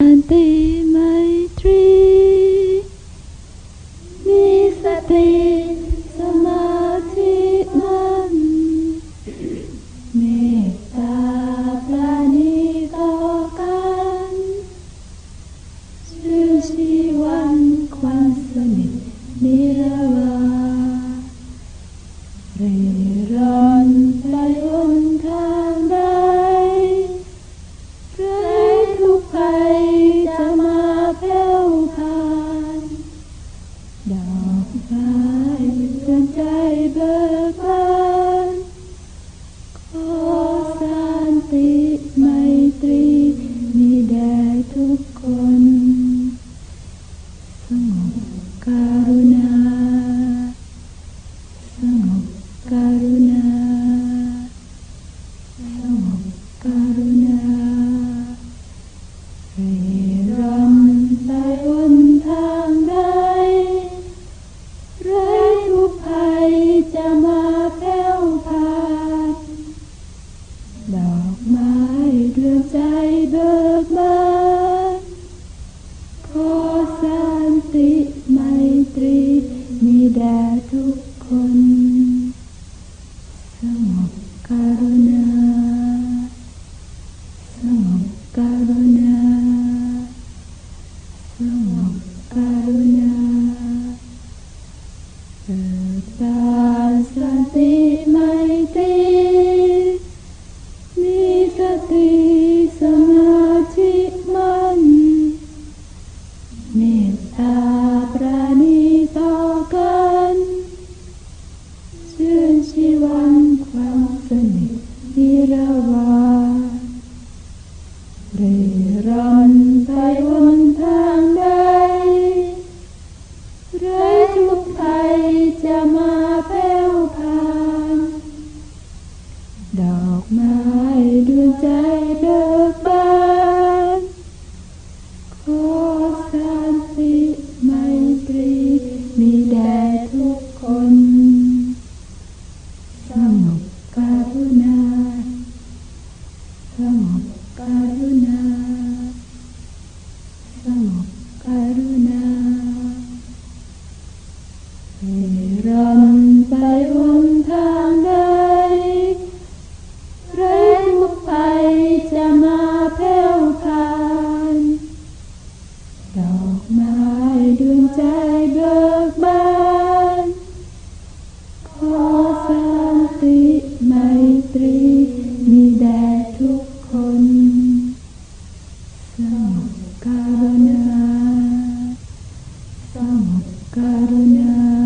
Sate Maitri Nisate Samadhi Nam Metta Planitokan Sushi Wan Kwan Sanit ติไมตรีมีแด่ทุกคน สงบการุณา สงบการุณา สงบการุณาเร อกไม้เรืองใจเบิกบานขอสันติไมตรี มีแด่ทุกคน สงบการุณา สงบการุณา สงบการุณาเปิดบานสันติไม สติสมาธิมันเมตตาปราณีต่อกันเชื่นชีวันความสนิทนิรวาเร่ร่อนไปหน สงบการุณาสงบการุณาสงบการุณาเร่ร่อนไปหนทางใดไรทุกภัยจะมาแผ่วผ่านดอกไม้ดวงใจเบิ Yeah.